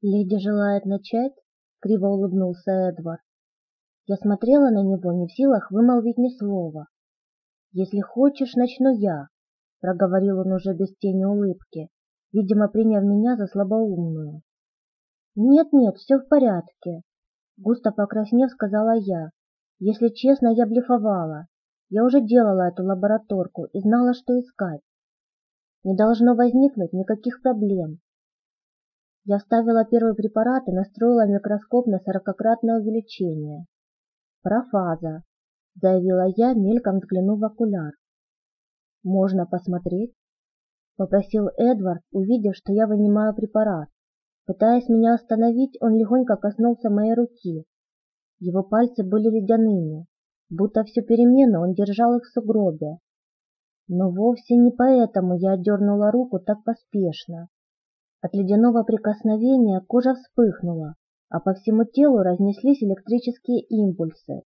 «Леди желает начать?» — криво улыбнулся Эдвард. Я смотрела на него, не в силах вымолвить ни слова. «Если хочешь, начну я», — проговорил он уже без тени улыбки, видимо, приняв меня за слабоумную. «Нет-нет, все в порядке», — густо покраснев, сказала я. «Если честно, я блефовала. Я уже делала эту лабораторку и знала, что искать. Не должно возникнуть никаких проблем. Я вставила первый препарат и настроила микроскоп на сорокократное увеличение. «Профаза», — заявила я, мельком взглянув в окуляр. «Можно посмотреть?» — попросил Эдвард, увидев, что я вынимаю препарат. Пытаясь меня остановить, он легонько коснулся моей руки. Его пальцы были ледяными, будто всю перемену он держал их в сугробе. Но вовсе не поэтому я отдернула руку так поспешно. От ледяного прикосновения кожа вспыхнула, а по всему телу разнеслись электрические импульсы.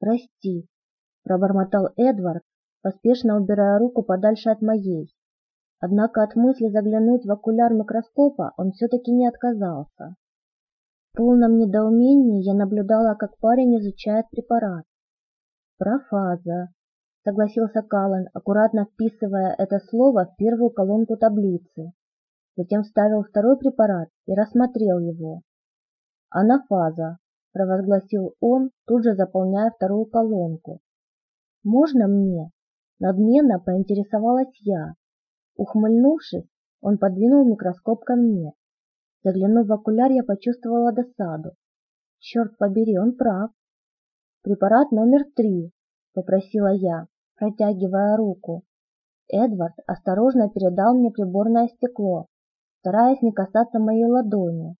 «Прости», — пробормотал Эдвард, поспешно убирая руку подальше от моей. Однако от мысли заглянуть в окуляр микроскопа он все-таки не отказался. В полном недоумении я наблюдала, как парень изучает препарат. «Профаза», — согласился Каллен, аккуратно вписывая это слово в первую колонку таблицы затем вставил второй препарат и рассмотрел его. «Анафаза», – провозгласил он, тут же заполняя вторую колонку. «Можно мне?» – надменно поинтересовалась я. Ухмыльнувшись, он подвинул микроскоп ко мне. Заглянув в окуляр, я почувствовала досаду. Черт побери, он прав. «Препарат номер три», – попросила я, протягивая руку. Эдвард осторожно передал мне приборное стекло, стараясь не касаться моей ладони.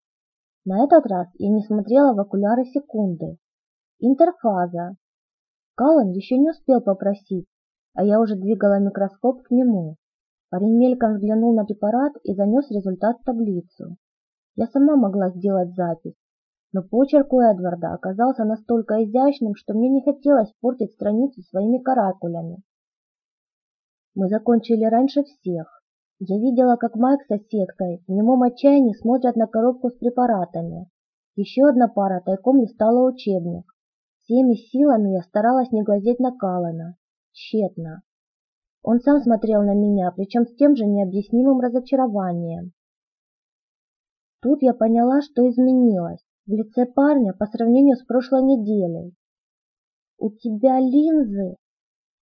На этот раз я не смотрела в окуляры секунды. Интерфаза. Каллан еще не успел попросить, а я уже двигала микроскоп к нему. Парень мельком взглянул на препарат и занес результат в таблицу. Я сама могла сделать запись, но почерк у Эдварда оказался настолько изящным, что мне не хотелось портить страницу своими каракулями. Мы закончили раньше всех. Я видела, как Майк с соседкой в немом отчаянии смотрят на коробку с препаратами. Еще одна пара тайком листала учебник. Всеми силами я старалась не глазеть на Калана. Тщетно. Он сам смотрел на меня, причем с тем же необъяснимым разочарованием. Тут я поняла, что изменилось в лице парня по сравнению с прошлой неделей. «У тебя линзы?»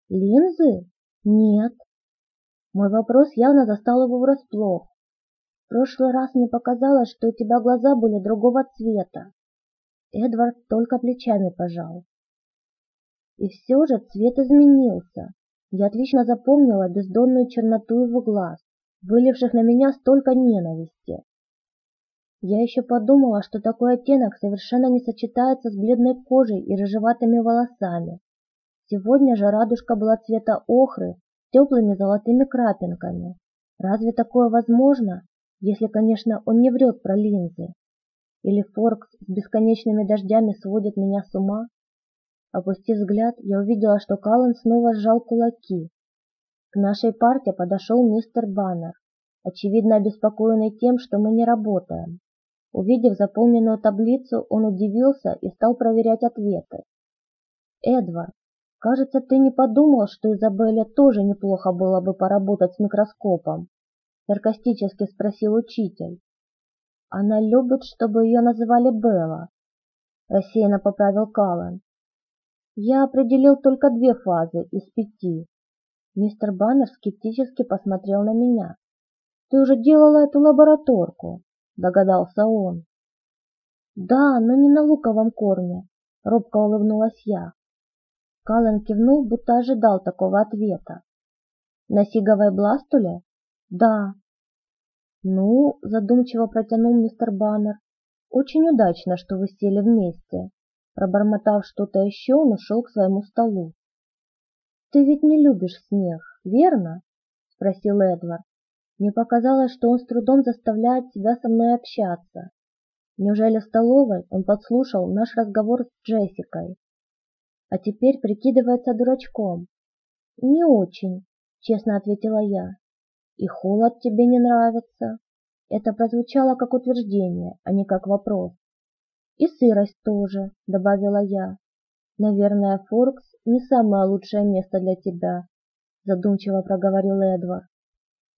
«Линзы? Нет. Мой вопрос явно застал его врасплох. В прошлый раз мне показалось, что у тебя глаза были другого цвета. Эдвард только плечами пожал. И все же цвет изменился. Я отлично запомнила бездонную черноту его глаз, выливших на меня столько ненависти. Я еще подумала, что такой оттенок совершенно не сочетается с бледной кожей и рыжеватыми волосами. Сегодня же радужка была цвета охры теплыми золотыми крапинками. Разве такое возможно, если, конечно, он не врет про линзы? Или Форкс с бесконечными дождями сводит меня с ума? Опустив взгляд, я увидела, что Каллен снова сжал кулаки. К нашей парте подошел мистер Баннер, очевидно обеспокоенный тем, что мы не работаем. Увидев заполненную таблицу, он удивился и стал проверять ответы. «Эдвард, Кажется, ты не подумал, что Изабелле тоже неплохо было бы поработать с микроскопом? Саркастически спросил учитель. Она любит, чтобы ее называли Белла. Рассеянно поправил Каллен. Я определил только две фазы из пяти. Мистер Баннер скептически посмотрел на меня. Ты уже делала эту лабораторку, догадался он. Да, но не на луковом корме, робко улыбнулась я. Каллен кивнул, будто ожидал такого ответа. «На сиговой бластуле?» «Да». «Ну», — задумчиво протянул мистер Баннер, «очень удачно, что вы сели вместе». Пробормотав что-то еще, он ушел к своему столу. «Ты ведь не любишь смех, верно?» — спросил Эдвард. Мне показалось, что он с трудом заставляет себя со мной общаться. Неужели в столовой он подслушал наш разговор с Джессикой? А теперь прикидывается дурачком. Не очень, честно ответила я. И холод тебе не нравится? Это прозвучало как утверждение, а не как вопрос. «И сырость тоже», — добавила я. «Наверное, Форкс не самое лучшее место для тебя», — задумчиво проговорил Эдвард.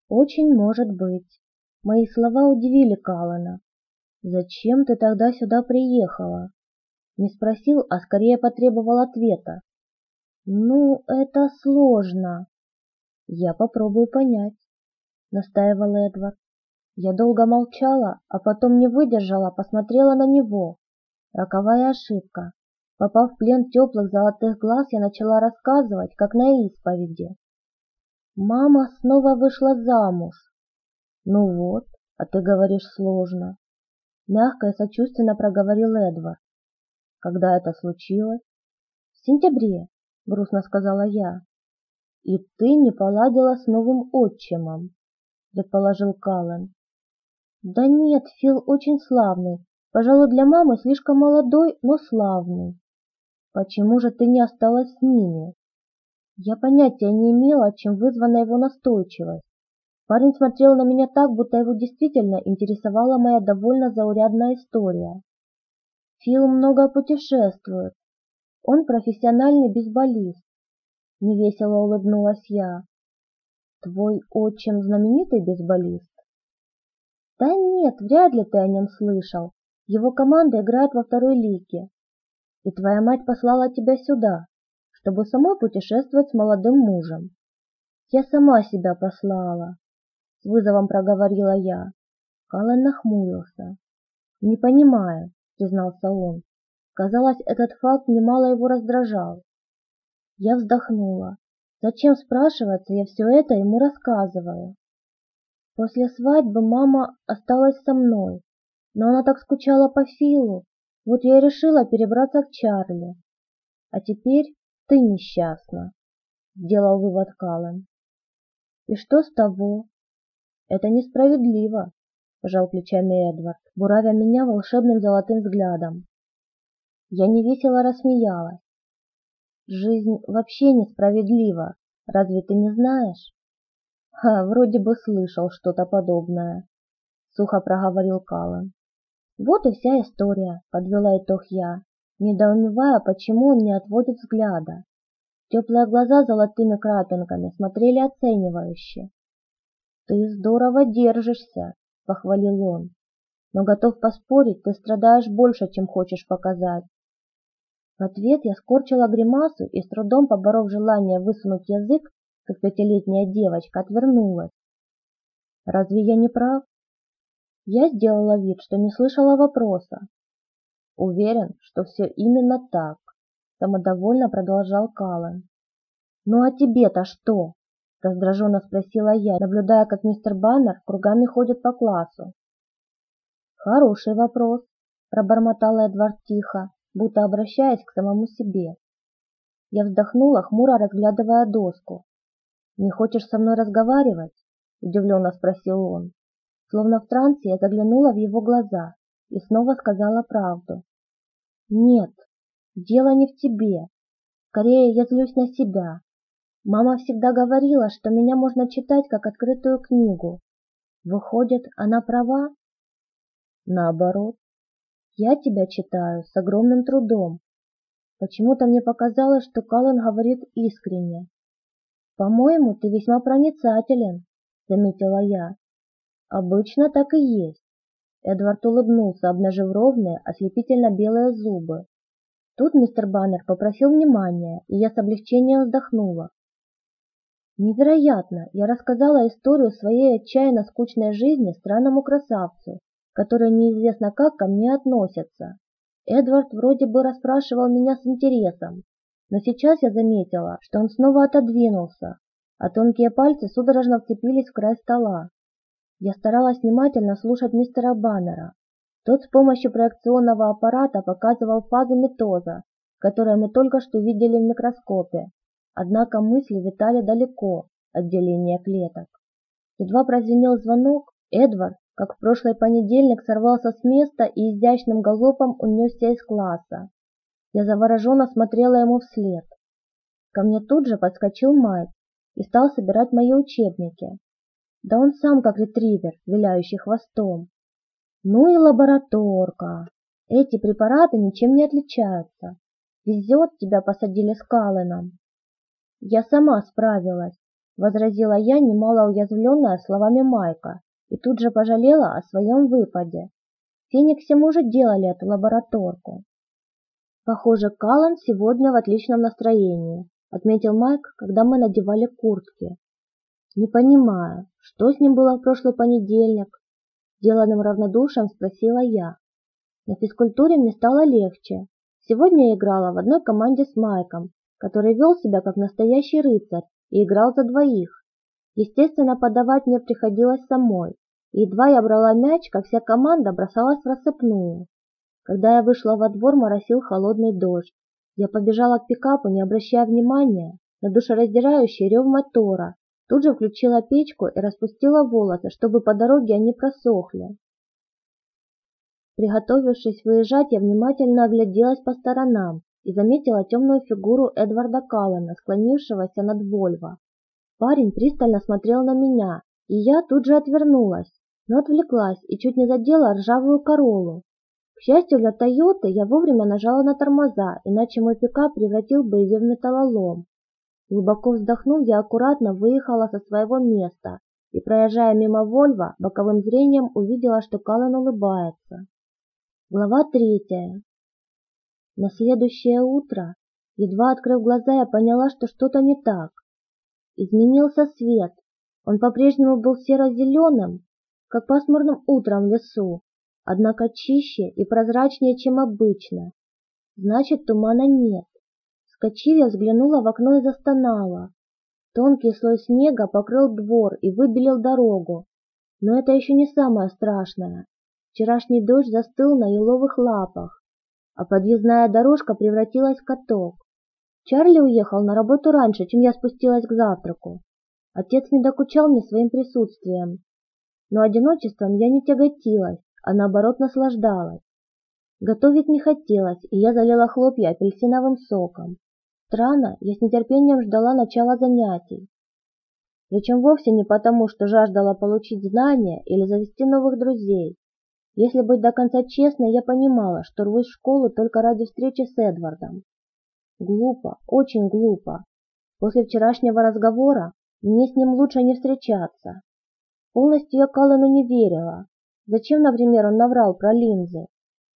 «Очень может быть». Мои слова удивили Калана. «Зачем ты тогда сюда приехала?» Не спросил, а скорее потребовал ответа. «Ну, это сложно». «Я попробую понять», — настаивал Эдвард. Я долго молчала, а потом не выдержала, посмотрела на него. Роковая ошибка. Попав в плен теплых золотых глаз, я начала рассказывать, как на исповеди. Мама снова вышла замуж. Ну вот, а ты говоришь сложно. Мягко и сочувственно проговорил Эдвард. Когда это случилось? В сентябре, грустно сказала я. И ты не поладила с новым отчимом, предположил Каллен. Да нет, Фил очень славный. Пожалуй, для мамы слишком молодой, но славный. Почему же ты не осталась с ними? Я понятия не имела, чем вызвана его настойчивость. Парень смотрел на меня так, будто его действительно интересовала моя довольно заурядная история. Фил много путешествует. Он профессиональный бейсболист. Невесело улыбнулась я. Твой отчим знаменитый бейсболист? Да нет, вряд ли ты о нем слышал. Его команда играет во второй лиге. И твоя мать послала тебя сюда, чтобы самой путешествовать с молодым мужем. Я сама себя послала, с вызовом проговорила я. Каллен нахмурился. Не понимаю, признался он. Казалось, этот факт немало его раздражал. Я вздохнула. Зачем спрашиваться, я все это ему рассказываю. После свадьбы мама осталась со мной, но она так скучала по Филу, вот я и решила перебраться к Чарли. А теперь ты несчастна, сделал вывод Каллен. И что с того? Это несправедливо, пожал плечами Эдвард, буравя меня волшебным золотым взглядом. Я невесело рассмеялась. Жизнь вообще несправедлива, разве ты не знаешь? Ха, вроде бы слышал что-то подобное, сухо проговорил Каллен. Вот и вся история, подвела итог я, недоумевая, почему он не отводит взгляда. Теплые глаза золотыми крапинками смотрели оценивающе. «Ты здорово держишься», — похвалил он. «Но готов поспорить, ты страдаешь больше, чем хочешь показать». В ответ я скорчила гримасу и, с трудом поборов желание высунуть язык, как пятилетняя девочка, отвернулась. «Разве я не прав?» Я сделала вид, что не слышала вопроса. Уверен, что все именно так, самодовольно продолжал Каллен. Ну а тебе-то что? Раздраженно спросила я, наблюдая, как мистер Баннер кругами ходит по классу. Хороший вопрос, пробормотал Эдвард тихо, будто обращаясь к самому себе. Я вздохнула, хмуро разглядывая доску. «Не хочешь со мной разговаривать?» – удивленно спросил он. Словно в трансе я заглянула в его глаза и снова сказала правду. «Нет, дело не в тебе. Скорее, я злюсь на себя. Мама всегда говорила, что меня можно читать как открытую книгу. Выходит, она права?» «Наоборот. Я тебя читаю с огромным трудом. Почему-то мне показалось, что Каллен говорит искренне. «По-моему, ты весьма проницателен», — заметила я. Обычно так и есть. Эдвард улыбнулся, обнажив ровные, ослепительно белые зубы. Тут мистер Баннер попросил внимания, и я с облегчением вздохнула. Невероятно! Я рассказала историю своей отчаянно скучной жизни странному красавцу, который неизвестно как ко мне относится. Эдвард вроде бы расспрашивал меня с интересом, но сейчас я заметила, что он снова отодвинулся, а тонкие пальцы судорожно вцепились в край стола. Я старалась внимательно слушать мистера Баннера. Тот с помощью проекционного аппарата показывал фазы метоза, которые мы только что видели в микроскопе. Однако мысли витали далеко от деления клеток. Едва прозвенел звонок, Эдвард, как в прошлый понедельник, сорвался с места и изящным галопом унесся из класса. Я завороженно смотрела ему вслед. Ко мне тут же подскочил Майк и стал собирать мои учебники. Да он сам как ретривер, виляющий хвостом. Ну и лабораторка. Эти препараты ничем не отличаются. Везет, тебя посадили с Калленом. Я сама справилась, возразила я, немало уязвленная словами Майка, и тут же пожалела о своем выпаде. Мы уже делали эту лабораторку. Похоже, Каллен сегодня в отличном настроении, отметил Майк, когда мы надевали куртки. Не понимаю, что с ним было в прошлый понедельник? Деланным равнодушием спросила я. На физкультуре мне стало легче. Сегодня я играла в одной команде с Майком, который вел себя как настоящий рыцарь и играл за двоих. Естественно, подавать мне приходилось самой. Едва я брала мяч, как вся команда бросалась в рассыпную. Когда я вышла во двор, моросил холодный дождь. Я побежала к пикапу, не обращая внимания на душераздирающий рев мотора, Тут же включила печку и распустила волосы, чтобы по дороге они просохли. Приготовившись выезжать, я внимательно огляделась по сторонам и заметила темную фигуру Эдварда Каллана, склонившегося над Вольво. Парень пристально смотрел на меня, и я тут же отвернулась, но отвлеклась и чуть не задела ржавую королу. К счастью для Тойоты, я вовремя нажала на тормоза, иначе мой пикап превратил бы ее в металлолом. Глубоко вздохнув, я аккуратно выехала со своего места и, проезжая мимо Вольва, боковым зрением увидела, что Каллен улыбается. Глава третья. На следующее утро, едва открыв глаза, я поняла, что что-то не так. Изменился свет. Он по-прежнему был серо-зеленым, как пасмурным утром в лесу, однако чище и прозрачнее, чем обычно. Значит, тумана нет. Вскочив, я взглянула в окно и застонала. Тонкий слой снега покрыл двор и выбелил дорогу. Но это еще не самое страшное. Вчерашний дождь застыл на еловых лапах, а подъездная дорожка превратилась в каток. Чарли уехал на работу раньше, чем я спустилась к завтраку. Отец не докучал мне своим присутствием. Но одиночеством я не тяготилась, а наоборот наслаждалась. Готовить не хотелось, и я залила хлопья апельсиновым соком. Странно, я с нетерпением ждала начала занятий. Причем вовсе не потому, что жаждала получить знания или завести новых друзей. Если быть до конца честной, я понимала, что рвусь в школу только ради встречи с Эдвардом. Глупо, очень глупо. После вчерашнего разговора мне с ним лучше не встречаться. Полностью я Каллену не верила. Зачем, например, он наврал про линзы?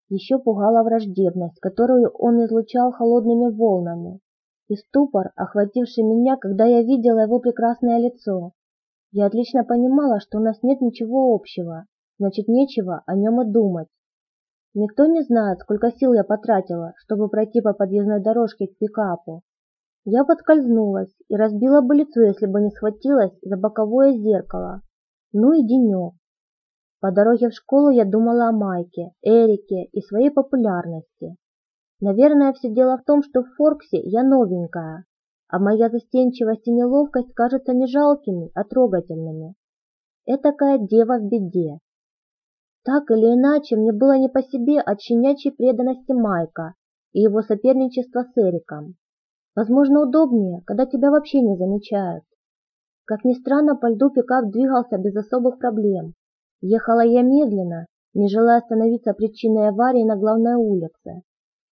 Еще пугала враждебность, которую он излучал холодными волнами и ступор, охвативший меня, когда я видела его прекрасное лицо. Я отлично понимала, что у нас нет ничего общего, значит нечего о нем и думать. Никто не знает, сколько сил я потратила, чтобы пройти по подъездной дорожке к пикапу. Я подскользнулась и разбила бы лицо, если бы не схватилась за боковое зеркало. Ну и денек. По дороге в школу я думала о Майке, Эрике и своей популярности. Наверное, все дело в том, что в Форксе я новенькая, а моя застенчивость и неловкость кажутся не жалкими, а трогательными. Этакая дева в беде. Так или иначе, мне было не по себе от щенячьей преданности Майка и его соперничества с Эриком. Возможно, удобнее, когда тебя вообще не замечают. Как ни странно, по льду пикап двигался без особых проблем. Ехала я медленно, не желая становиться причиной аварии на главной улице.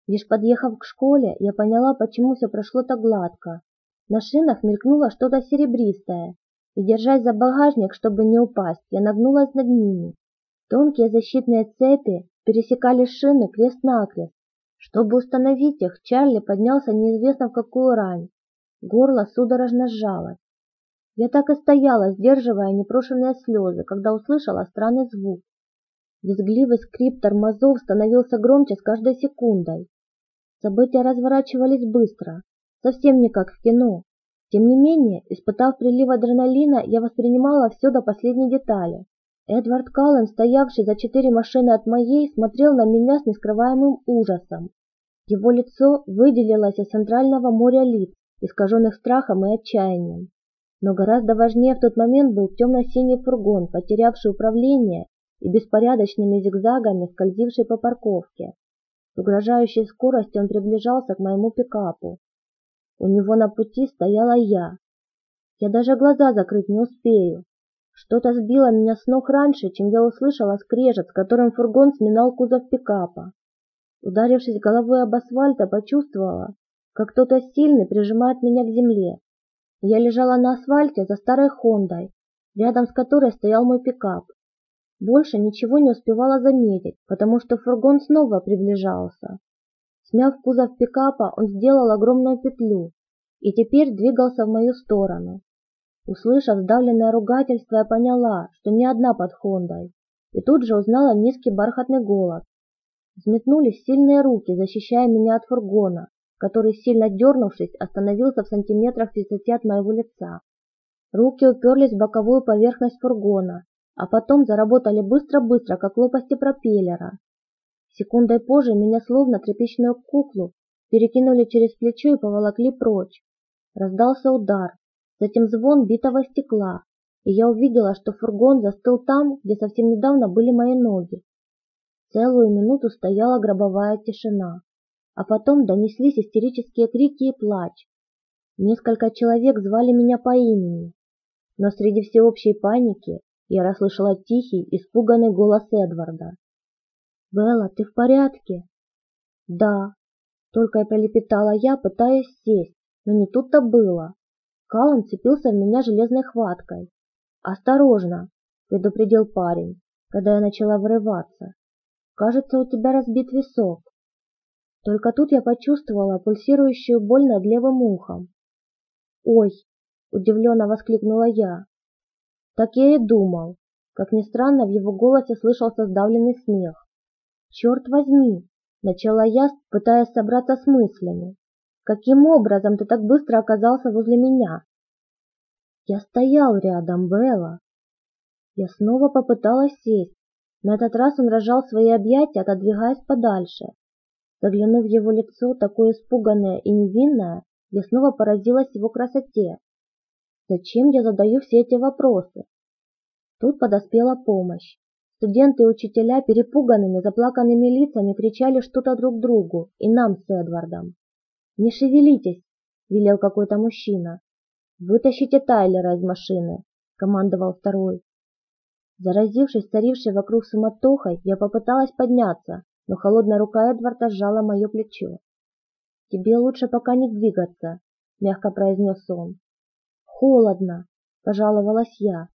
Лишь подъехав к школе, я поняла, почему все прошло так гладко. На шинах мелькнуло что-то серебристое, и, держась за багажник, чтобы не упасть, я нагнулась над ними. Тонкие защитные цепи пересекали шины крест-накрест. Чтобы установить их, Чарли поднялся неизвестно в какую рань. Горло судорожно сжалось. Я так и стояла, сдерживая непрошенные слезы, когда услышала странный звук. Визгливый скрип тормозов становился громче с каждой секундой. События разворачивались быстро, совсем не как в кино. Тем не менее, испытав прилив адреналина, я воспринимала все до последней детали. Эдвард Каллен, стоявший за четыре машины от моей, смотрел на меня с нескрываемым ужасом. Его лицо выделилось из центрального моря лиц, искаженных страхом и отчаянием. Но гораздо важнее в тот момент был темно-синий фургон, потерявший управление и беспорядочными зигзагами скользивший по парковке. С угрожающей скоростью он приближался к моему пикапу. У него на пути стояла я. Я даже глаза закрыть не успею. Что-то сбило меня с ног раньше, чем я услышала скрежет, с которым фургон сминал кузов пикапа. Ударившись головой об асфальт, почувствовала, как кто-то сильный прижимает меня к земле. Я лежала на асфальте за старой Хондой, рядом с которой стоял мой пикап. Больше ничего не успевала заметить, потому что фургон снова приближался. Смяв кузов пикапа, он сделал огромную петлю и теперь двигался в мою сторону. Услышав сдавленное ругательство, я поняла, что не одна под Хондой, и тут же узнала низкий бархатный голос. Взметнулись сильные руки, защищая меня от фургона, который, сильно дернувшись, остановился в сантиметрах тридцати от моего лица. Руки уперлись в боковую поверхность фургона, а потом заработали быстро-быстро, как лопасти пропеллера. Секундой позже меня словно тряпичную куклу перекинули через плечо и поволокли прочь. Раздался удар, затем звон битого стекла, и я увидела, что фургон застыл там, где совсем недавно были мои ноги. Целую минуту стояла гробовая тишина, а потом донеслись истерические крики и плач. Несколько человек звали меня по имени, но среди всеобщей паники я расслышала тихий, испуганный голос Эдварда. «Белла, ты в порядке?» «Да», — только и пролепетала я, пытаясь сесть, но не тут-то было. Каллан цепился в меня железной хваткой. «Осторожно!» — предупредил парень, когда я начала вырываться. «Кажется, у тебя разбит висок». Только тут я почувствовала пульсирующую боль над левым ухом. «Ой!» — удивленно воскликнула я. Так я и думал. Как ни странно, в его голосе слышался сдавленный смех. «Черт возьми!» — начала я, пытаясь собраться с мыслями. «Каким образом ты так быстро оказался возле меня?» «Я стоял рядом, Белла!» Я снова попыталась сесть. На этот раз он рожал свои объятия, отодвигаясь подальше. Заглянув в его лицо, такое испуганное и невинное, я снова поразилась его красоте. Зачем я задаю все эти вопросы? Тут подоспела помощь. Студенты и учителя перепуганными, заплаканными лицами кричали что-то друг другу и нам с Эдвардом. «Не шевелитесь!» – велел какой-то мужчина. «Вытащите Тайлера из машины!» – командовал второй. Заразившись царившей вокруг суматохой, я попыталась подняться, но холодная рука Эдварда сжала мое плечо. «Тебе лучше пока не двигаться», – мягко произнес он. «Холодно!» – пожаловалась я.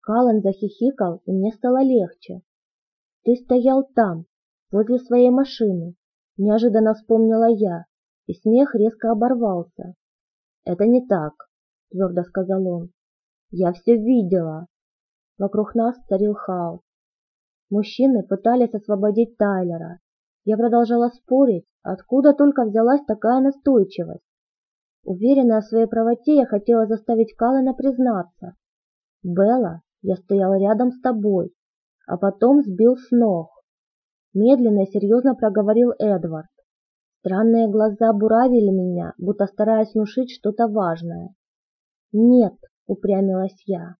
Каллен захихикал, и мне стало легче. «Ты стоял там, возле своей машины», – неожиданно вспомнила я, и смех резко оборвался. «Это не так», – твердо сказал он. «Я все видела». Вокруг нас царил хаос. Мужчины пытались освободить Тайлера. Я продолжала спорить, откуда только взялась такая настойчивость. Уверенная в своей правоте, я хотела заставить Каллена признаться. «Белла, я стоял рядом с тобой, а потом сбил с ног». Медленно и серьезно проговорил Эдвард. Странные глаза буравили меня, будто стараясь внушить что-то важное. «Нет», — упрямилась я.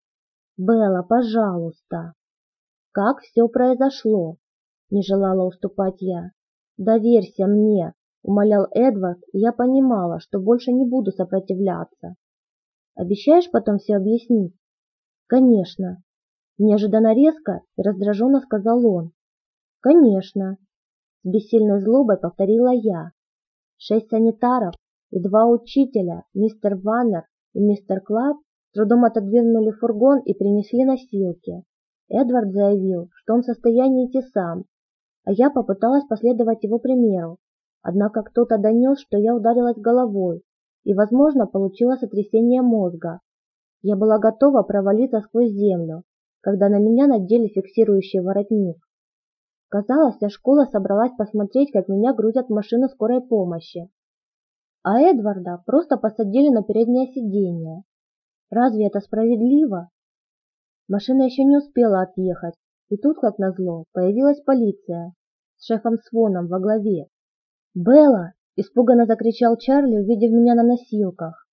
«Белла, пожалуйста». «Как все произошло?» — не желала уступать я. «Доверься мне, умолял Эдвард, и я понимала, что больше не буду сопротивляться. Обещаешь потом все объяснить? Конечно. Неожиданно резко и раздраженно сказал он. Конечно. С бессильной злобой повторила я. Шесть санитаров и два учителя, мистер Варнер и мистер Клапп, с трудом отодвинули фургон и принесли носилки. Эдвард заявил, что он в состоянии идти сам, а я попыталась последовать его примеру, Однако кто-то донес, что я ударилась головой и, возможно, получила сотрясение мозга. Я была готова провалиться сквозь землю, когда на меня надели фиксирующий воротник. Казалось, вся школа собралась посмотреть, как меня грузят в машину скорой помощи. А Эдварда просто посадили на переднее сиденье. Разве это справедливо? Машина еще не успела отъехать, и тут, как назло, появилась полиция с шефом Своном во главе. «Белла!» – испуганно закричал Чарли, увидев меня на носилках.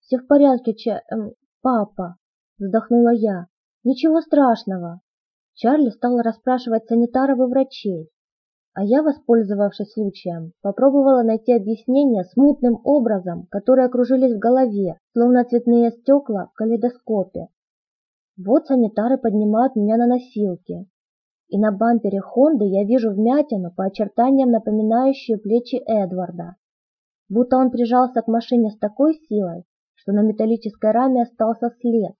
«Все в порядке, Ча... Эм, папа!» – вздохнула я. «Ничего страшного!» Чарли стал расспрашивать санитаров и врачей, а я, воспользовавшись случаем, попробовала найти объяснение смутным образом, которые окружились в голове, словно цветные стекла в калейдоскопе. Вот санитары поднимают меня на носилки, и на бампере Хонды я вижу вмятину по очертаниям, напоминающую плечи Эдварда. Будто он прижался к машине с такой силой, что на металлической раме остался след.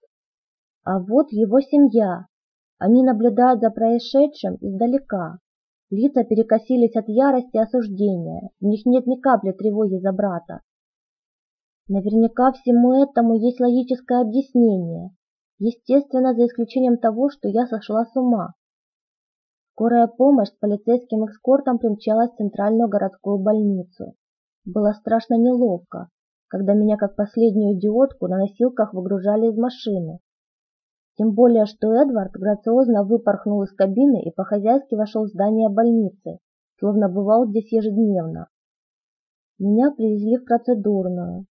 А вот его семья. Они наблюдают за происшедшим издалека. Лица перекосились от ярости и осуждения. В них нет ни капли тревоги за брата. Наверняка всему этому есть логическое объяснение. Естественно, за исключением того, что я сошла с ума. Скорая помощь с полицейским эскортом примчалась в центральную городскую больницу. Было страшно неловко, когда меня как последнюю идиотку на носилках выгружали из машины. Тем более, что Эдвард грациозно выпорхнул из кабины и по-хозяйски вошел в здание больницы, словно бывал здесь ежедневно. Меня привезли в процедурную,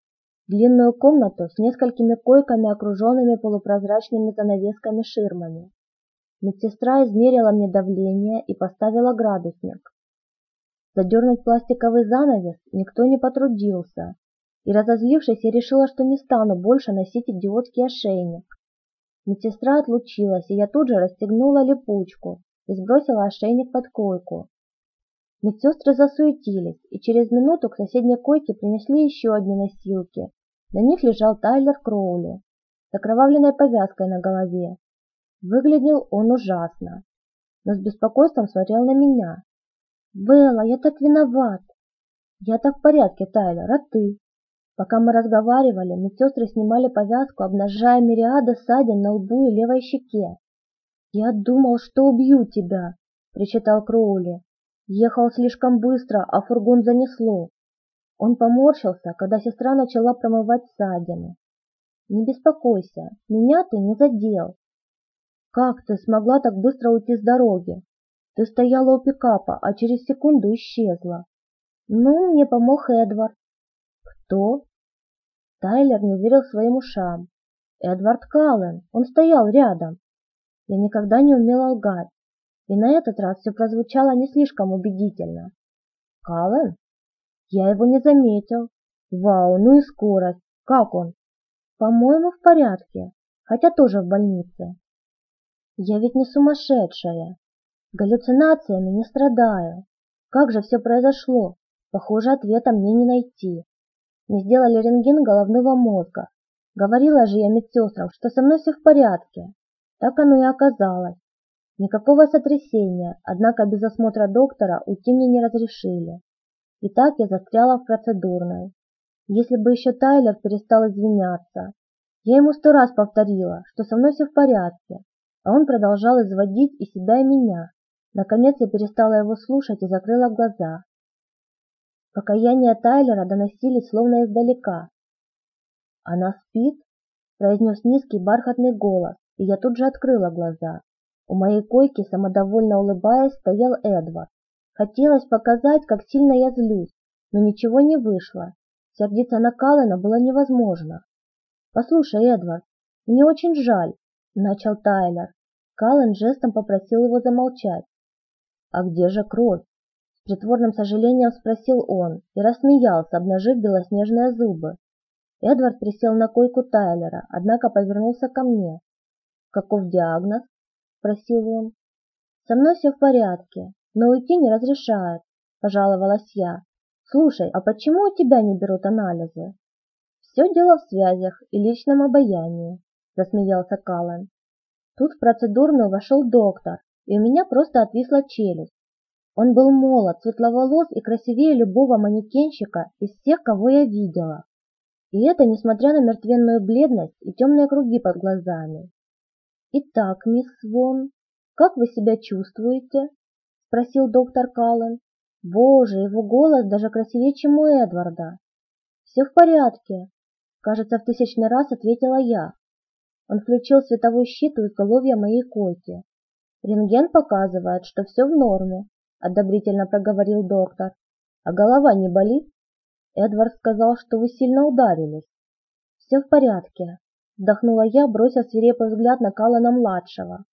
длинную комнату с несколькими койками, окруженными полупрозрачными занавесками-ширмами. Медсестра измерила мне давление и поставила градусник. Задернуть пластиковый занавес никто не потрудился, и разозлившись, я решила, что не стану больше носить идиотский ошейник. Медсестра отлучилась, и я тут же расстегнула липучку и сбросила ошейник под койку. Медсестры засуетились, и через минуту к соседней койке принесли еще одни носилки. На них лежал Тайлер Кроули с окровавленной повязкой на голове. Выглядел он ужасно, но с беспокойством смотрел на меня. «Белла, я так виноват!» «Я так в порядке, Тайлер, а ты?» Пока мы разговаривали, медсестры снимали повязку, обнажая мириады ссадин на лбу и левой щеке. «Я думал, что убью тебя!» — причитал Кроули. Ехал слишком быстро, а фургон занесло. Он поморщился, когда сестра начала промывать ссадины. «Не беспокойся, меня ты не задел». «Как ты смогла так быстро уйти с дороги? Ты стояла у пикапа, а через секунду исчезла». «Ну, мне помог Эдвард». «Кто?» Тайлер не верил своим ушам. «Эдвард Каллен, он стоял рядом». Я никогда не умела лгать, и на этот раз все прозвучало не слишком убедительно. «Каллен?» Я его не заметил. Вау, ну и скорость. Как он? По-моему, в порядке, хотя тоже в больнице. Я ведь не сумасшедшая. Галлюцинациями не страдаю. Как же все произошло? Похоже, ответа мне не найти. Не сделали рентген головного мозга. Говорила же я медсестрам, что со мной все в порядке. Так оно и оказалось. Никакого сотрясения, однако без осмотра доктора уйти мне не разрешили. И так я застряла в процедурной. Если бы еще Тайлер перестал извиняться. Я ему сто раз повторила, что со мной все в порядке, а он продолжал изводить и себя, и меня. Наконец я перестала его слушать и закрыла глаза. Покаяния Тайлера доносились словно издалека. «Она спит?» – произнес низкий бархатный голос, и я тут же открыла глаза. У моей койки, самодовольно улыбаясь, стоял Эдвард. Хотелось показать, как сильно я злюсь, но ничего не вышло. Сердиться на Каллена было невозможно. «Послушай, Эдвард, мне очень жаль», — начал Тайлер. Каллен жестом попросил его замолчать. «А где же кровь?» С притворным сожалением спросил он и рассмеялся, обнажив белоснежные зубы. Эдвард присел на койку Тайлера, однако повернулся ко мне. «Каков диагноз?» – спросил он. «Со мной все в порядке но уйти не разрешают, пожаловалась я. Слушай, а почему у тебя не берут анализы? Все дело в связях и личном обаянии, засмеялся Каллен. Тут в процедурную вошел доктор, и у меня просто отвисла челюсть. Он был молод, светловолос и красивее любого манекенщика из всех, кого я видела. И это несмотря на мертвенную бледность и темные круги под глазами. «Итак, мисс Свон, как вы себя чувствуете?» спросил доктор Каллен. Боже, его голос даже красивее, чем у Эдварда. Все в порядке, кажется, в тысячный раз ответила я. Он включил световой щит у изголовья моей койки. Рентген показывает, что все в норме, одобрительно проговорил доктор. А голова не болит? Эдвард сказал, что вы сильно ударились. Все в порядке, вздохнула я, бросив свирепый взгляд на Каллана-младшего.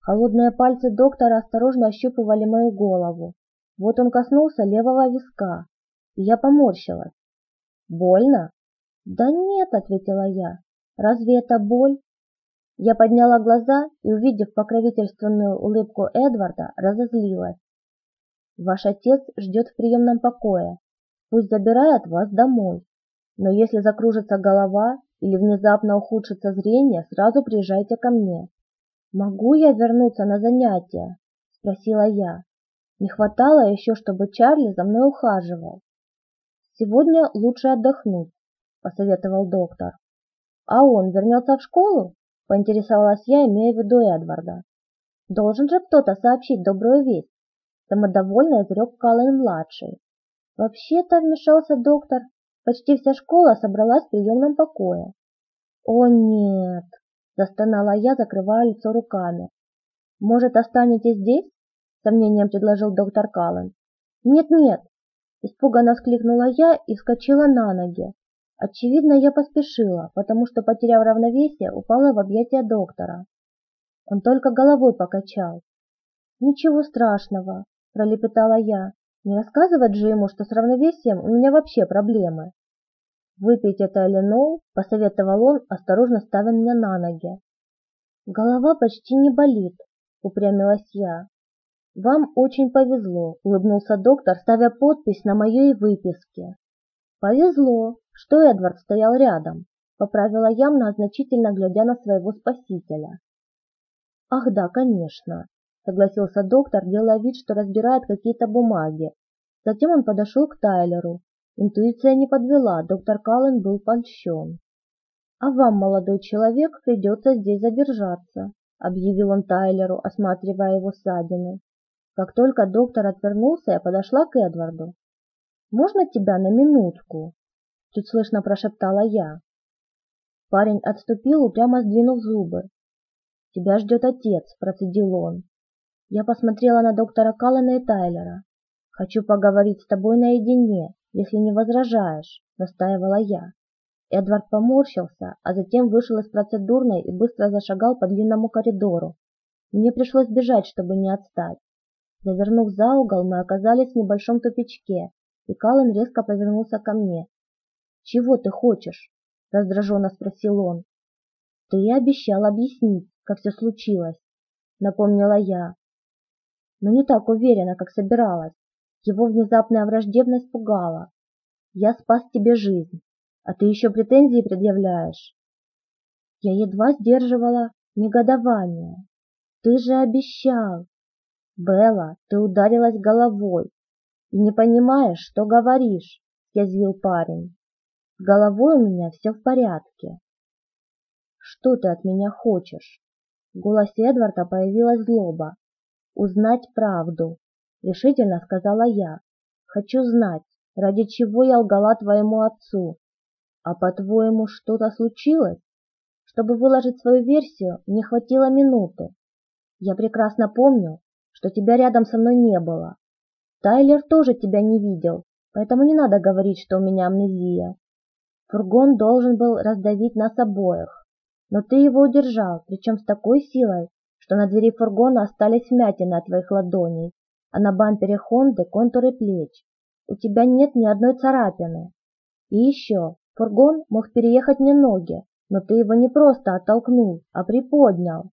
Холодные пальцы доктора осторожно ощупывали мою голову. Вот он коснулся левого виска, и я поморщилась. «Больно?» «Да нет», — ответила я. «Разве это боль?» Я подняла глаза и, увидев покровительственную улыбку Эдварда, разозлилась. Ваш отец ждет в приемном покое. Пусть забирает вас домой. Но если закружится голова или внезапно ухудшится зрение, сразу приезжайте ко мне. Могу я вернуться на занятия? Спросила я. Не хватало еще, чтобы Чарли за мной ухаживал. Сегодня лучше отдохнуть, посоветовал доктор. А он вернется в школу? Поинтересовалась я, имея в виду Эдварда. Должен же кто-то сообщить добрую весть. Самодовольно изрек Каллен-младший. Вообще-то, вмешался доктор, почти вся школа собралась в приемном покое. О нет, застонала я, закрывая лицо руками. Может, останетесь здесь? Сомнением предложил доктор Каллен. Нет-нет, испуганно вскликнула я и вскочила на ноги. Очевидно, я поспешила, потому что, потеряв равновесие, упала в объятия доктора. Он только головой покачал. «Ничего страшного», – пролепетала я. «Не рассказывать же ему, что с равновесием у меня вообще проблемы». «Выпить это Эленол», – посоветовал он, осторожно ставя меня на ноги. «Голова почти не болит», – упрямилась я. «Вам очень повезло», – улыбнулся доктор, ставя подпись на моей выписке. «Повезло, что Эдвард стоял рядом», – поправила я, многозначительно глядя на своего спасителя. «Ах да, конечно», – согласился доктор, делая вид, что разбирает какие-то бумаги. Затем он подошел к Тайлеру. Интуиция не подвела, доктор Каллен был польщен. «А вам, молодой человек, придется здесь задержаться», – объявил он Тайлеру, осматривая его ссадины. Как только доктор отвернулся, я подошла к Эдварду. «Можно тебя на минутку?» – чуть слышно прошептала я. Парень отступил, упрямо сдвинув зубы. «Тебя ждет отец», – процедил он. Я посмотрела на доктора Каллена и Тайлера. «Хочу поговорить с тобой наедине, если не возражаешь», – настаивала я. Эдвард поморщился, а затем вышел из процедурной и быстро зашагал по длинному коридору. Мне пришлось бежать, чтобы не отстать. Завернув за угол, мы оказались в небольшом тупичке, и Каллен резко повернулся ко мне. «Чего ты хочешь?» – раздраженно спросил он. «Ты обещал объяснить, как все случилось», – напомнила я. Но не так уверенно, как собиралась. Его внезапная враждебность пугала. «Я спас тебе жизнь, а ты еще претензии предъявляешь?» Я едва сдерживала негодование. «Ты же обещал!» «Белла, ты ударилась головой и не понимаешь, что говоришь», — язвил парень. «С головой у меня все в порядке». «Что ты от меня хочешь?» В голосе Эдварда появилась злоба. «Узнать правду», — решительно сказала я. «Хочу знать, ради чего я лгала твоему отцу. А по-твоему, что-то случилось?» Чтобы выложить свою версию, мне хватило минуты. Я прекрасно помню, что тебя рядом со мной не было. Тайлер тоже тебя не видел, поэтому не надо говорить, что у меня амнезия. Фургон должен был раздавить нас обоих, но ты его удержал, причем с такой силой, что на двери фургона остались вмятины от твоих ладоней, а на бампере Хонды контуры плеч. У тебя нет ни одной царапины. И еще, фургон мог переехать мне ноги, но ты его не просто оттолкнул, а приподнял.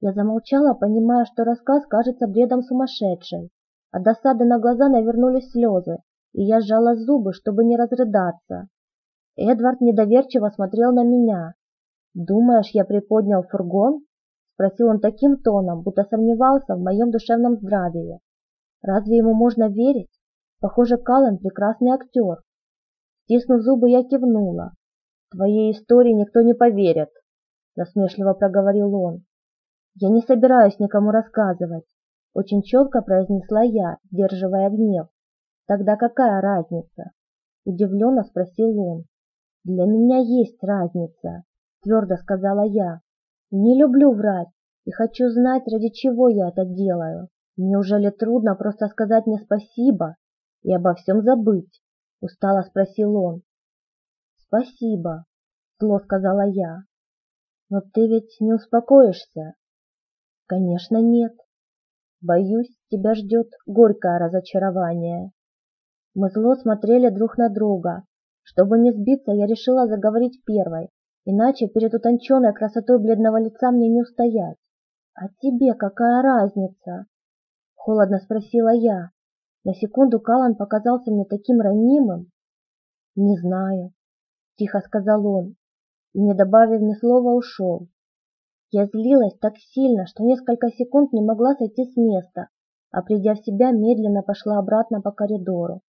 Я замолчала, понимая, что рассказ кажется бредом сумасшедшей. От досады на глаза навернулись слезы, и я сжала зубы, чтобы не разрыдаться. Эдвард недоверчиво смотрел на меня. «Думаешь, я приподнял фургон?» Спросил он таким тоном, будто сомневался в моем душевном здравии. Разве ему можно верить? Похоже, Каллен прекрасный актер. Стиснув зубы, я кивнула. «Твоей истории никто не поверит», — насмешливо проговорил он. «Я не собираюсь никому рассказывать», — очень четко произнесла я, сдерживая гнев. «Тогда какая разница?» — удивленно спросил он. «Для меня есть разница», — твердо сказала я. «Не люблю врать и хочу знать, ради чего я это делаю. Неужели трудно просто сказать мне спасибо и обо всем забыть?» — устало спросил он. «Спасибо», — зло сказала я. «Но ты ведь не успокоишься?» Конечно, нет. Боюсь, тебя ждет горькое разочарование. Мы зло смотрели друг на друга. Чтобы не сбиться, я решила заговорить первой, Иначе перед утонченной красотой бледного лица мне не устоять. «А тебе какая разница?» — холодно спросила я. На секунду Калан показался мне таким ранимым. «Не знаю», — тихо сказал он, и, не добавив ни слова, ушел. Я злилась так сильно, что несколько секунд не могла сойти с места, а придя в себя, медленно пошла обратно по коридору.